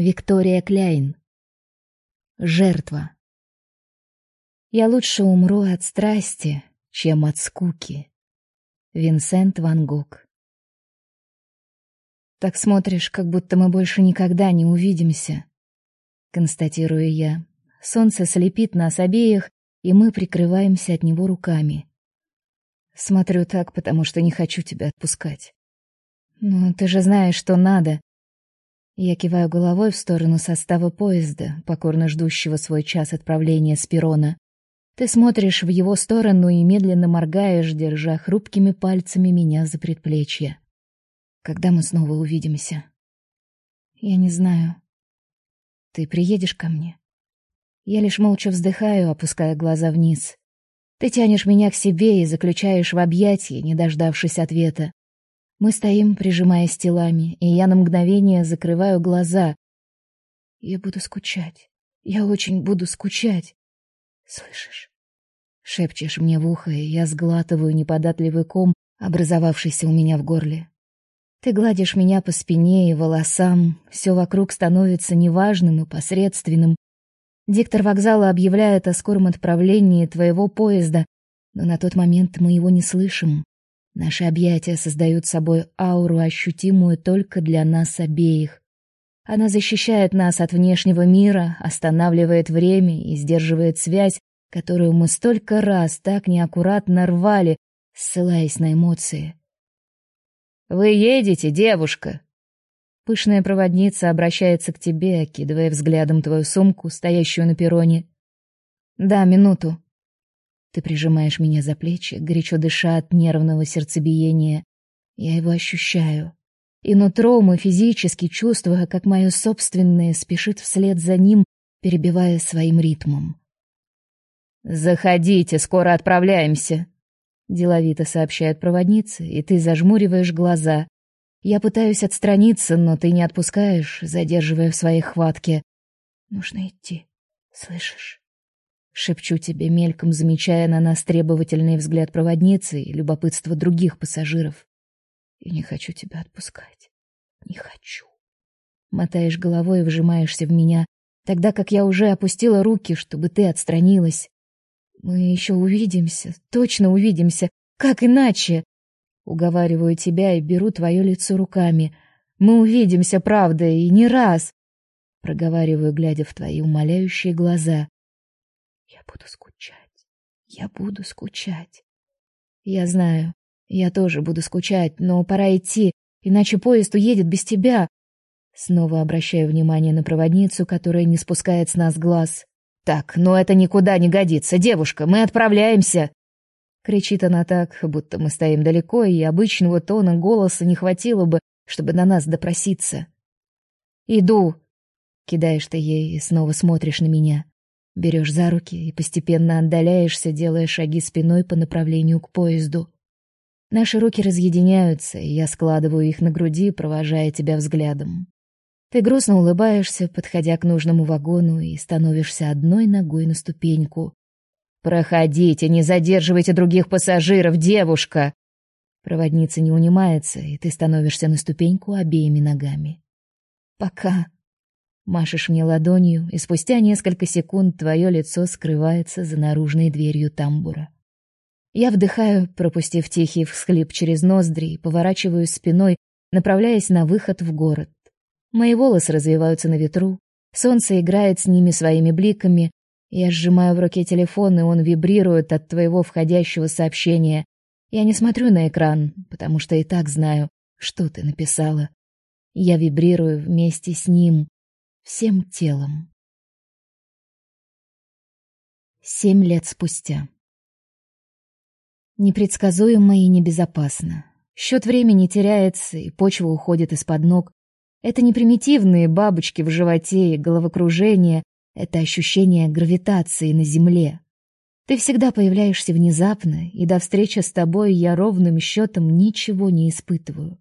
Виктория Кляйн. Жертва. Я лучше умру от страсти, чем от скуки. Винсент Ван Гог. Так смотришь, как будто мы больше никогда не увидимся, констатирую я. Солнце слепит нас обеих, и мы прикрываемся от него руками. Смотрю так, потому что не хочу тебя отпускать. Ну, ты же знаешь, что надо. Я киваю головой в сторону состава поезда, покорно ждущего свой час отправления с перрона. Ты смотришь в его сторону и медленно моргаешь, держа хрупкими пальцами меня за предплечье. Когда мы снова увидимся? Я не знаю. Ты приедешь ко мне? Я лишь молча вздыхаю, опуская глаза вниз. Ты тянешь меня к себе и заключаешь в объятия, не дождавшись ответа. Мы стоим, прижимаясь телами, и я на мгновение закрываю глаза. Я буду скучать. Я очень буду скучать. Слышишь? Шепчешь мне в ухо, и я сглатываю неподатливый ком, образовавшийся у меня в горле. Ты гладишь меня по спине и волосам, все вокруг становится неважным и посредственным. Диктор вокзала объявляет о скором отправлении твоего поезда, но на тот момент мы его не слышим. Наши объятия создают собой ауру, ощутимую только для нас обеих. Она защищает нас от внешнего мира, останавливает время и сдерживает связь, которую мы столько раз так неаккуратно рвали, ссылаясь на эмоции. «Вы едете, девушка?» Пышная проводница обращается к тебе, окидывая взглядом твою сумку, стоящую на перроне. «Да, минуту», ты прижимаешь меня за плечи, горячо дыша от нервного сердцебиения. Я его ощущаю. И нутром, и физически чувствуя, как мое собственное спешит вслед за ним, перебивая своим ритмом. «Заходите, скоро отправляемся», — деловито сообщает проводница, и ты зажмуриваешь глаза. Я пытаюсь отстраниться, но ты не отпускаешь, задерживая в своей хватке. «Нужно идти, слышишь?» Шепчу тебе мельком, замечая на нас требовательный взгляд проводницы и любопытство других пассажиров. И не хочу тебя отпускать. Не хочу. Мотаешь головой и вжимаешься в меня, тогда как я уже опустила руки, чтобы ты отстранилась. Мы еще увидимся, точно увидимся. Как иначе? Уговариваю тебя и беру твое лицо руками. Мы увидимся, правда, и не раз. Проговариваю, глядя в твои умоляющие глаза. Буду скучать. Я буду скучать. Я знаю, я тоже буду скучать, но пора идти, иначе поезд уедет без тебя. Снова обращаю внимание на проводницу, которая не спускает с нас глаз. Так, но это никуда не годится, девушка, мы отправляемся. Кричит она так, будто мы стоим далеко, и обычного тона голоса не хватило бы, чтобы на нас допроситься. Иду, кидаешь ты ей и снова смотришь на меня. Берешь за руки и постепенно отдаляешься, делая шаги спиной по направлению к поезду. Наши руки разъединяются, и я складываю их на груди, провожая тебя взглядом. Ты грустно улыбаешься, подходя к нужному вагону, и становишься одной ногой на ступеньку. «Проходите, не задерживайте других пассажиров, девушка!» Проводница не унимается, и ты становишься на ступеньку обеими ногами. «Пока», Машешь мне ладонью, и спустя несколько секунд твое лицо скрывается за наружной дверью тамбура. Я вдыхаю, пропустив тихий всхлип через ноздри, и поворачиваюсь спиной, направляясь на выход в город. Мои волосы развиваются на ветру, солнце играет с ними своими бликами. Я сжимаю в руке телефон, и он вибрирует от твоего входящего сообщения. Я не смотрю на экран, потому что и так знаю, что ты написала. Я вибрирую вместе с ним, всем телом. Семь лет спустя. Непредсказуемо и небезопасно. Счет времени теряется, и почва уходит из-под ног. Это не примитивные бабочки в животе и головокружение, это ощущение гравитации на земле. Ты всегда появляешься внезапно, и до встречи с тобой я ровным счетом ничего не испытываю.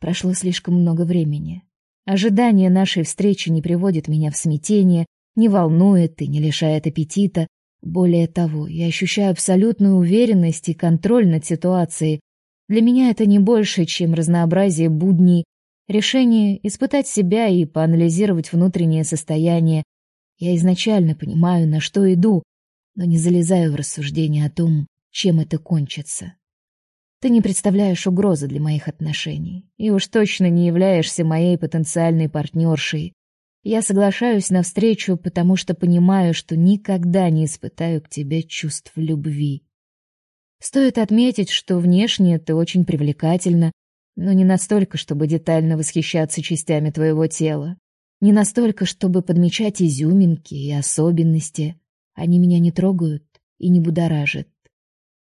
Прошло слишком много времени. Ожидание нашей встречи не приводит меня в смятение, не волнует и не лишает аппетита. Более того, я ощущаю абсолютную уверенность и контроль над ситуацией. Для меня это не больше, чем разнообразие будней. Решение испытать себя и поанализировать внутреннее состояние. Я изначально понимаю, на что иду, но не залезаю в рассуждения о том, чем это кончится. Ты не представляешь угрозы для моих отношений, и уж точно не являешься моей потенциальной партнершей. Я соглашаюсь на встречу, потому что понимаю, что никогда не испытаю к тебе чувств любви. Стоит отметить, что внешне ты очень привлекательна, но не настолько, чтобы детально восхищаться частями твоего тела, не настолько, чтобы подмечать изюминки и особенности. Они меня не трогают и не будоражат.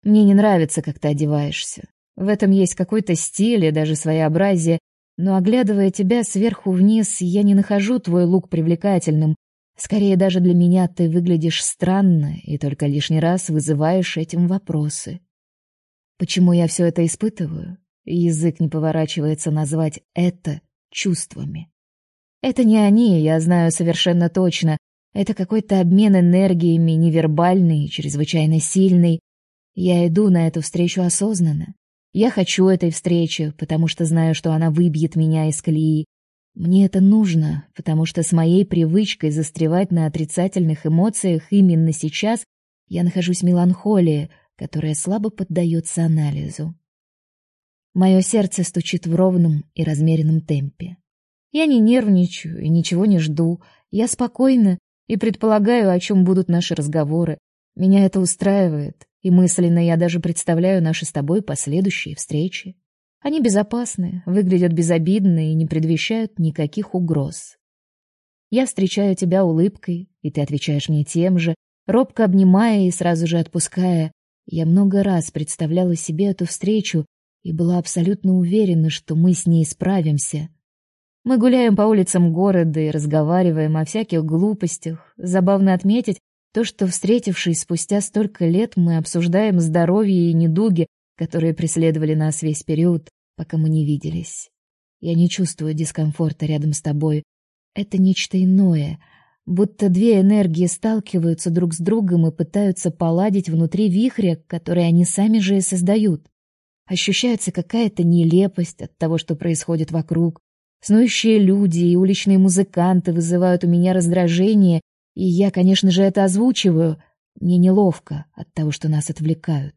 Мне не нравится, как ты одеваешься. В этом есть какой-то стиль и даже своеобразие, но оглядывая тебя сверху вниз, я не нахожу твой лук привлекательным. Скорее даже для меня ты выглядишь странно и только лишний раз вызываешь этим вопросы. Почему я все это испытываю? Язык не поворачивается назвать это чувствами. Это не они, я знаю совершенно точно. Это какой-то обмен энергиями, невербальный, чрезвычайно сильный. Я иду на эту встречу осознанно. Я хочу этой встречи, потому что знаю, что она выбьет меня из колеи. Мне это нужно, потому что с моей привычкой застревать на отрицательных эмоциях именно сейчас я нахожусь в меланхолии, которая слабо поддается анализу. Мое сердце стучит в ровном и размеренном темпе. Я не нервничаю и ничего не жду. Я спокойна и предполагаю, о чем будут наши разговоры. Меня это устраивает, и мысленно я даже представляю наши с тобой последующие встречи. Они безопасны, выглядят безобидно и не предвещают никаких угроз. Я встречаю тебя улыбкой, и ты отвечаешь мне тем же, робко обнимая и сразу же отпуская. Я много раз представляла себе эту встречу и была абсолютно уверена, что мы с ней справимся. Мы гуляем по улицам города и разговариваем о всяких глупостях. Забавно отметить то, что, встретившись спустя столько лет, мы обсуждаем здоровье и недуги, которые преследовали нас весь период, пока мы не виделись. Я не чувствую дискомфорта рядом с тобой. Это нечто иное, будто две энергии сталкиваются друг с другом и пытаются поладить внутри вихря, который они сами же и создают. Ощущается какая-то нелепость от того, что происходит вокруг. Снующие люди и уличные музыканты вызывают у меня раздражение, и я, конечно же, это озвучиваю. Мне неловко от того, что нас отвлекают.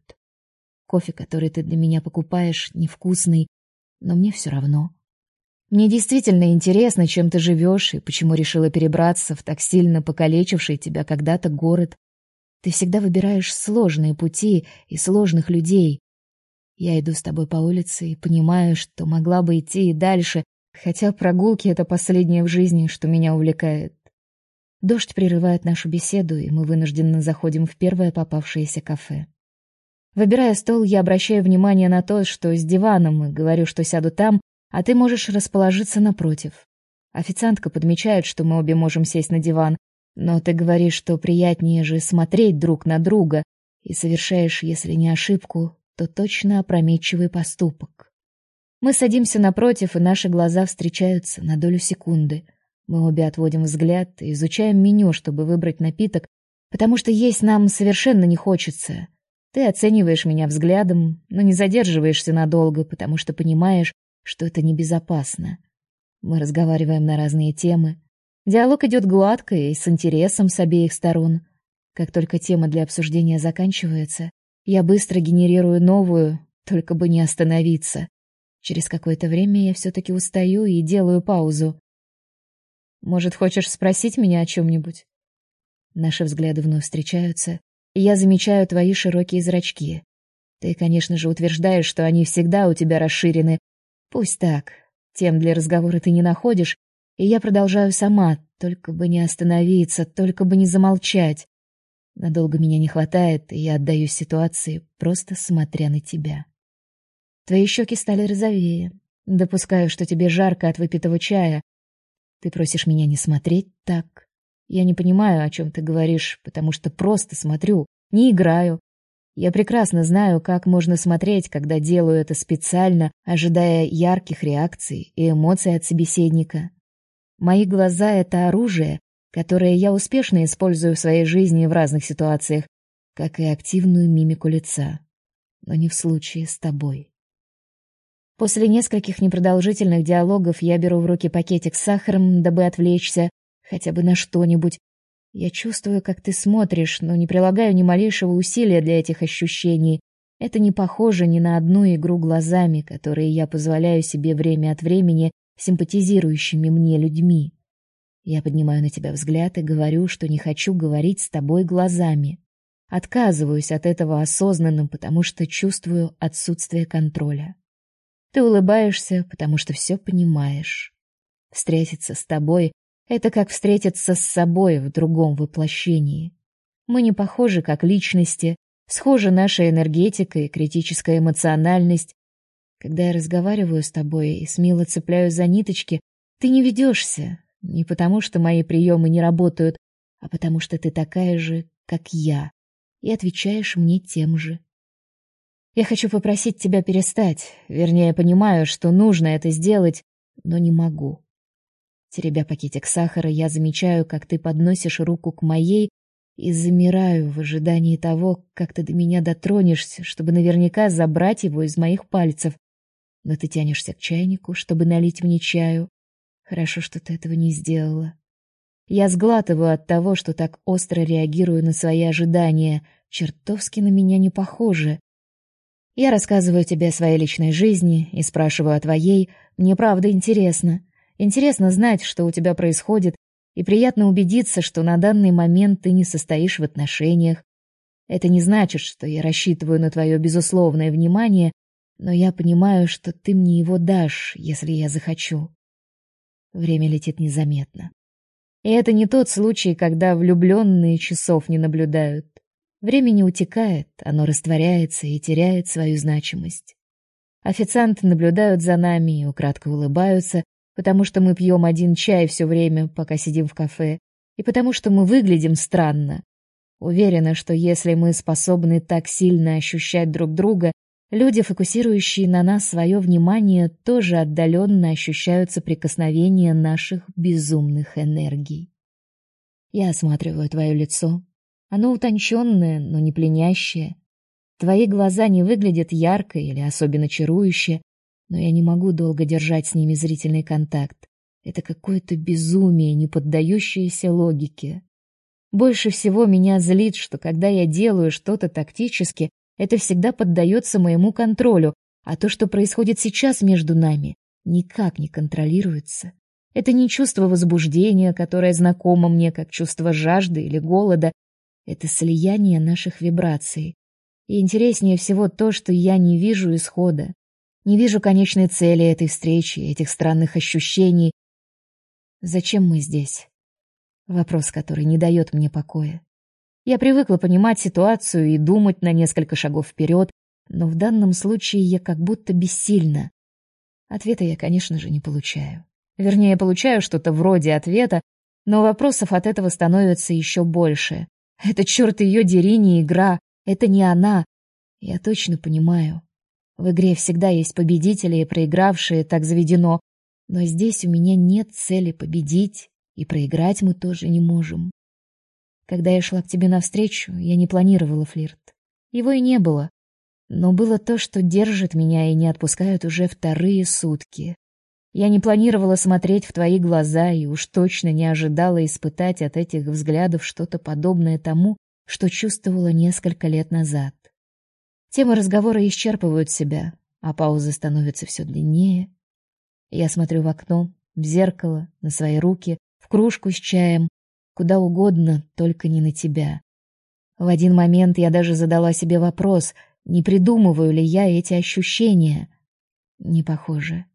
Кофе, который ты для меня покупаешь, невкусный, но мне все равно. Мне действительно интересно, чем ты живешь и почему решила перебраться в так сильно покалечивший тебя когда-то город. Ты всегда выбираешь сложные пути и сложных людей, я иду с тобой по улице и понимаю, что могла бы идти и дальше, хотя прогулки — это последнее в жизни, что меня увлекает. Дождь прерывает нашу беседу, и мы вынужденно заходим в первое попавшееся кафе. Выбирая стол, я обращаю внимание на то, что с диваном, и говорю, что сяду там, а ты можешь расположиться напротив. Официантка подмечает, что мы обе можем сесть на диван, но ты говоришь, что приятнее же смотреть друг на друга, и совершаешь, если не ошибку, то точно опрометчивый поступок. Мы садимся напротив, и наши глаза встречаются на долю секунды. Мы обе отводим взгляд и изучаем меню, чтобы выбрать напиток, потому что есть нам совершенно не хочется. Ты оцениваешь меня взглядом, но не задерживаешься надолго, потому что понимаешь, что это небезопасно. Мы разговариваем на разные темы. Диалог идет гладко и с интересом с обеих сторон. Как только тема для обсуждения заканчивается, я быстро генерирую новую, только бы не остановиться. Через какое-то время я все-таки устаю и делаю паузу. Может, хочешь спросить меня о чем-нибудь? Наши взгляды вновь встречаются, и я замечаю твои широкие зрачки. Ты, конечно же, утверждаешь, что они всегда у тебя расширены. Пусть так. Тем для разговора ты не находишь, и я продолжаю сама, только бы не остановиться, только бы не замолчать. Надолго меня не хватает, и я отдаюсь ситуации, просто смотря на тебя. Твои щеки стали розовее. Допускаю, что тебе жарко от выпитого чая. Ты просишь меня не смотреть так. Я не понимаю, о чем ты говоришь, потому что просто смотрю, не играю. Я прекрасно знаю, как можно смотреть, когда делаю это специально, ожидая ярких реакций и эмоций от собеседника. Мои глаза — это оружие, которые я успешно использую в своей жизни в разных ситуациях, как и активную мимику лица, но не в случае с тобой. После нескольких непродолжительных диалогов я беру в руки пакетик с сахаром, дабы отвлечься хотя бы на что-нибудь. Я чувствую, как ты смотришь, но не прилагаю ни малейшего усилия для этих ощущений. Это не похоже ни на одну игру глазами, которые я позволяю себе время от времени симпатизирующими мне людьми. Я поднимаю на тебя взгляд и говорю, что не хочу говорить с тобой глазами. Отказываюсь от этого осознанным, потому что чувствую отсутствие контроля. Ты улыбаешься, потому что все понимаешь. Встретиться с тобой — это как встретиться с собой в другом воплощении. Мы не похожи как личности, схожа наша энергетика и критическая эмоциональность. Когда я разговариваю с тобой и смело цепляю за ниточки, ты не ведешься, не потому, что мои приемы не работают, а потому что ты такая же, как я, и отвечаешь мне тем же. Я хочу попросить тебя перестать, вернее, понимаю, что нужно это сделать, но не могу. Теребя пакетик сахара, я замечаю, как ты подносишь руку к моей и замираю в ожидании того, как ты до меня дотронешься, чтобы наверняка забрать его из моих пальцев. Но ты тянешься к чайнику, чтобы налить мне чаю, Хорошо, что ты этого не сделала. Я сглатываю от того, что так остро реагирую на свои ожидания. Чертовски на меня не похоже. Я рассказываю тебе о своей личной жизни и спрашиваю о твоей. Мне правда интересно. Интересно знать, что у тебя происходит, и приятно убедиться, что на данный момент ты не состоишь в отношениях. Это не значит, что я рассчитываю на твое безусловное внимание, но я понимаю, что ты мне его дашь, если я захочу. Время летит незаметно. И это не тот случай, когда влюбленные часов не наблюдают. Время не утекает, оно растворяется и теряет свою значимость. Официанты наблюдают за нами и украдкой улыбаются, потому что мы пьем один чай все время, пока сидим в кафе, и потому что мы выглядим странно. Уверена, что если мы способны так сильно ощущать друг друга, Люди, фокусирующие на нас свое внимание, тоже отдаленно ощущают соприкосновение наших безумных энергий. Я осматриваю твое лицо. Оно утонченное, но не пленящее. Твои глаза не выглядят ярко или особенно чарующе, но я не могу долго держать с ними зрительный контакт. Это какое-то безумие, не поддающееся логике. Больше всего меня злит, что когда я делаю что-то тактически, это всегда поддается моему контролю, а то, что происходит сейчас между нами, никак не контролируется. Это не чувство возбуждения, которое знакомо мне как чувство жажды или голода, это слияние наших вибраций. И интереснее всего то, что я не вижу исхода, не вижу конечной цели этой встречи, этих странных ощущений. Зачем мы здесь? Вопрос, который не дает мне покоя. Я привыкла понимать ситуацию и думать на несколько шагов вперед, но в данном случае я как будто бессильна. Ответа я, конечно же, не получаю. Вернее, получаю что-то вроде ответа, но вопросов от этого становится еще больше. Это черт ее дери не игра, это не она. Я точно понимаю. В игре всегда есть победители и проигравшие, так заведено. Но здесь у меня нет цели победить, и проиграть мы тоже не можем. Когда я шла к тебе навстречу, я не планировала флирт. Его и не было. Но было то, что держит меня и не отпускает уже вторые сутки. Я не планировала смотреть в твои глаза и уж точно не ожидала испытать от этих взглядов что-то подобное тому, что чувствовала несколько лет назад. Темы разговора исчерпывают себя, а паузы становятся все длиннее. Я смотрю в окно, в зеркало, на свои руки, в кружку с чаем, куда угодно, только не на тебя. В один момент я даже задала себе вопрос, не придумываю ли я эти ощущения. Не похоже.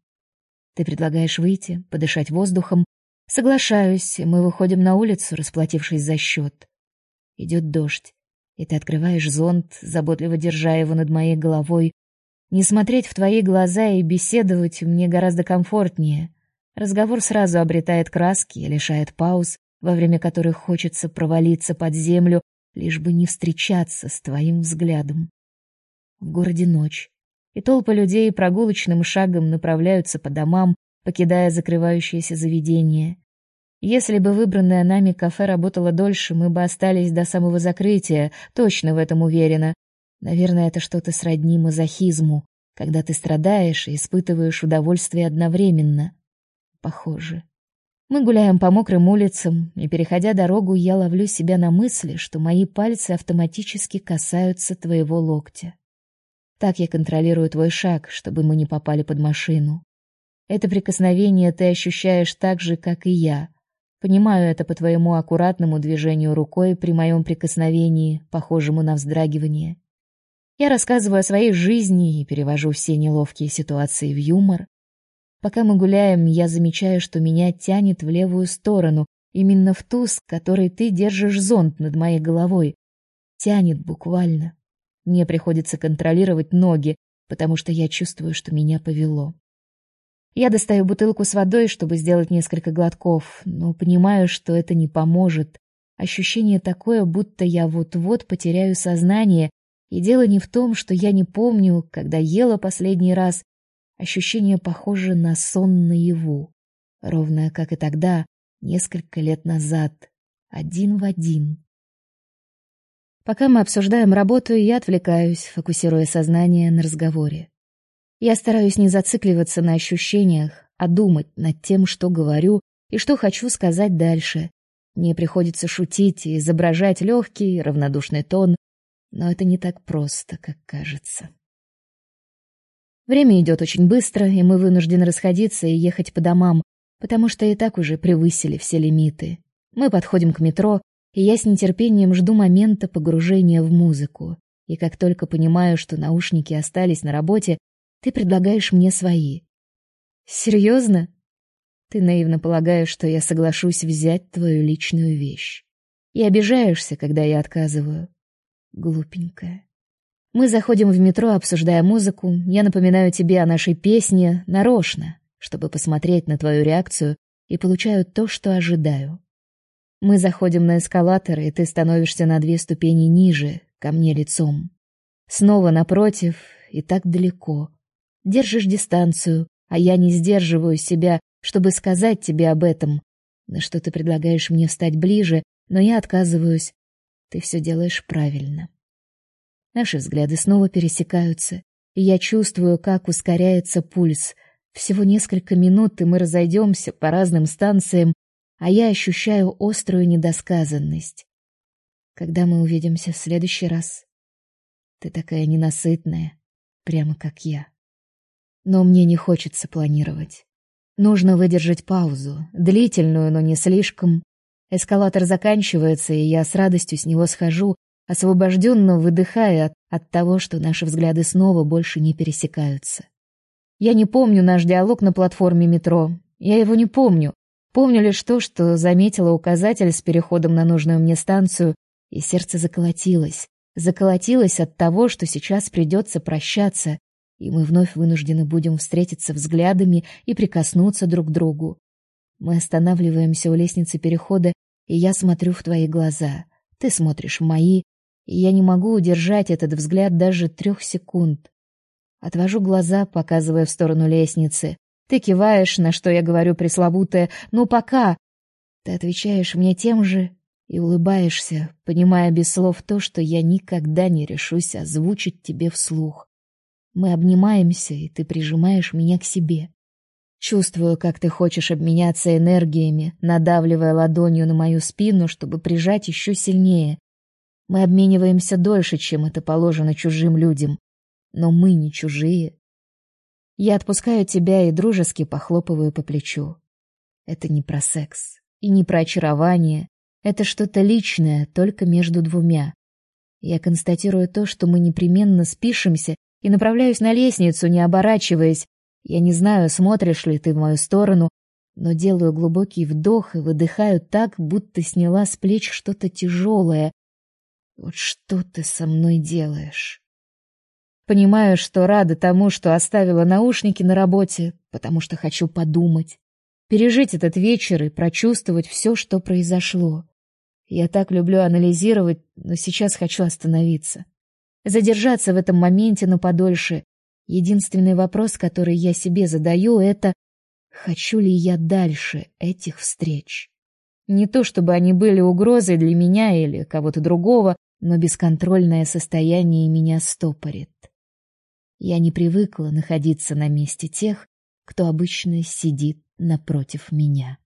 Ты предлагаешь выйти, подышать воздухом. Соглашаюсь, мы выходим на улицу, расплатившись за счет. Идет дождь, и ты открываешь зонт, заботливо держа его над моей головой. Не смотреть в твои глаза и беседовать мне гораздо комфортнее. Разговор сразу обретает краски и лишает пауз во время которых хочется провалиться под землю, лишь бы не встречаться с твоим взглядом. В городе ночь, и толпы людей прогулочным шагом направляются по домам, покидая закрывающиеся заведения. Если бы выбранное нами кафе работало дольше, мы бы остались до самого закрытия, точно в этом уверена. Наверное, это что-то сродни мазохизму, когда ты страдаешь и испытываешь удовольствие одновременно. Похоже. Мы гуляем по мокрым улицам, и, переходя дорогу, я ловлю себя на мысли, что мои пальцы автоматически касаются твоего локтя. Так я контролирую твой шаг, чтобы мы не попали под машину. Это прикосновение ты ощущаешь так же, как и я. Понимаю это по твоему аккуратному движению рукой при моем прикосновении, похожему на вздрагивание. Я рассказываю о своей жизни и перевожу все неловкие ситуации в юмор. Пока мы гуляем, я замечаю, что меня тянет в левую сторону, именно в ту, с которой ты держишь зонт над моей головой. Тянет буквально. Мне приходится контролировать ноги, потому что я чувствую, что меня повело. Я достаю бутылку с водой, чтобы сделать несколько глотков, но понимаю, что это не поможет. Ощущение такое, будто я вот-вот потеряю сознание, и дело не в том, что я не помню, когда ела последний раз, Ощущение похоже на сон наяву, ровно как и тогда, несколько лет назад, один в один. Пока мы обсуждаем работу, я отвлекаюсь, фокусируя сознание на разговоре. Я стараюсь не зацикливаться на ощущениях, а думать над тем, что говорю и что хочу сказать дальше. Мне приходится шутить и изображать легкий, равнодушный тон, но это не так просто, как кажется. Время идет очень быстро, и мы вынуждены расходиться и ехать по домам, потому что и так уже превысили все лимиты. Мы подходим к метро, и я с нетерпением жду момента погружения в музыку. И как только понимаю, что наушники остались на работе, ты предлагаешь мне свои. Серьезно? Ты наивно полагаешь, что я соглашусь взять твою личную вещь. И обижаешься, когда я отказываю. Глупенькая. Мы заходим в метро, обсуждая музыку. Я напоминаю тебе о нашей песне нарочно, чтобы посмотреть на твою реакцию, и получаю то, что ожидаю. Мы заходим на эскалатор, и ты становишься на две ступени ниже, ко мне лицом. Снова напротив, и так далеко. Держишь дистанцию, а я не сдерживаю себя, чтобы сказать тебе об этом. На что ты предлагаешь мне встать ближе, но я отказываюсь. Ты все делаешь правильно. Наши взгляды снова пересекаются, и я чувствую, как ускоряется пульс. Всего несколько минут, и мы разойдемся по разным станциям, а я ощущаю острую недосказанность. Когда мы увидимся в следующий раз? Ты такая ненасытная, прямо как я. Но мне не хочется планировать. Нужно выдержать паузу, длительную, но не слишком. Эскалатор заканчивается, и я с радостью с него схожу, освобожденно выдыхая от, от того, что наши взгляды снова больше не пересекаются. Я не помню наш диалог на платформе метро. Я его не помню. Помню лишь то, что заметила указатель с переходом на нужную мне станцию, и сердце заколотилось. Заколотилось от того, что сейчас придется прощаться, и мы вновь вынуждены будем встретиться взглядами и прикоснуться друг к другу. Мы останавливаемся у лестницы перехода, и я смотрю в твои глаза. Ты смотришь в мои, и я не могу удержать этот взгляд даже трех секунд. Отвожу глаза, показывая в сторону лестницы. Ты киваешь, на что я говорю пресловутое «ну пока». Ты отвечаешь мне тем же и улыбаешься, понимая без слов то, что я никогда не решусь озвучить тебе вслух. Мы обнимаемся, и ты прижимаешь меня к себе. Чувствую, как ты хочешь обменяться энергиями, надавливая ладонью на мою спину, чтобы прижать еще сильнее. Мы обмениваемся дольше, чем это положено чужим людям. Но мы не чужие. Я отпускаю тебя и дружески похлопываю по плечу. Это не про секс и не про очарование. Это что-то личное, только между двумя. Я констатирую то, что мы непременно спишемся, и направляюсь на лестницу, не оборачиваясь. Я не знаю, смотришь ли ты в мою сторону, но делаю глубокий вдох и выдыхаю так, будто сняла с плеч что-то тяжелое, вот что ты со мной делаешь? Понимаю, что рада тому, что оставила наушники на работе, потому что хочу подумать, пережить этот вечер и прочувствовать все, что произошло. Я так люблю анализировать, но сейчас хочу остановиться. Задержаться в этом моменте на подольше. Единственный вопрос, который я себе задаю, это хочу ли я дальше этих встреч? Не то чтобы они были угрозой для меня или кого-то другого, но бесконтрольное состояние меня стопорит. Я не привыкла находиться на месте тех, кто обычно сидит напротив меня.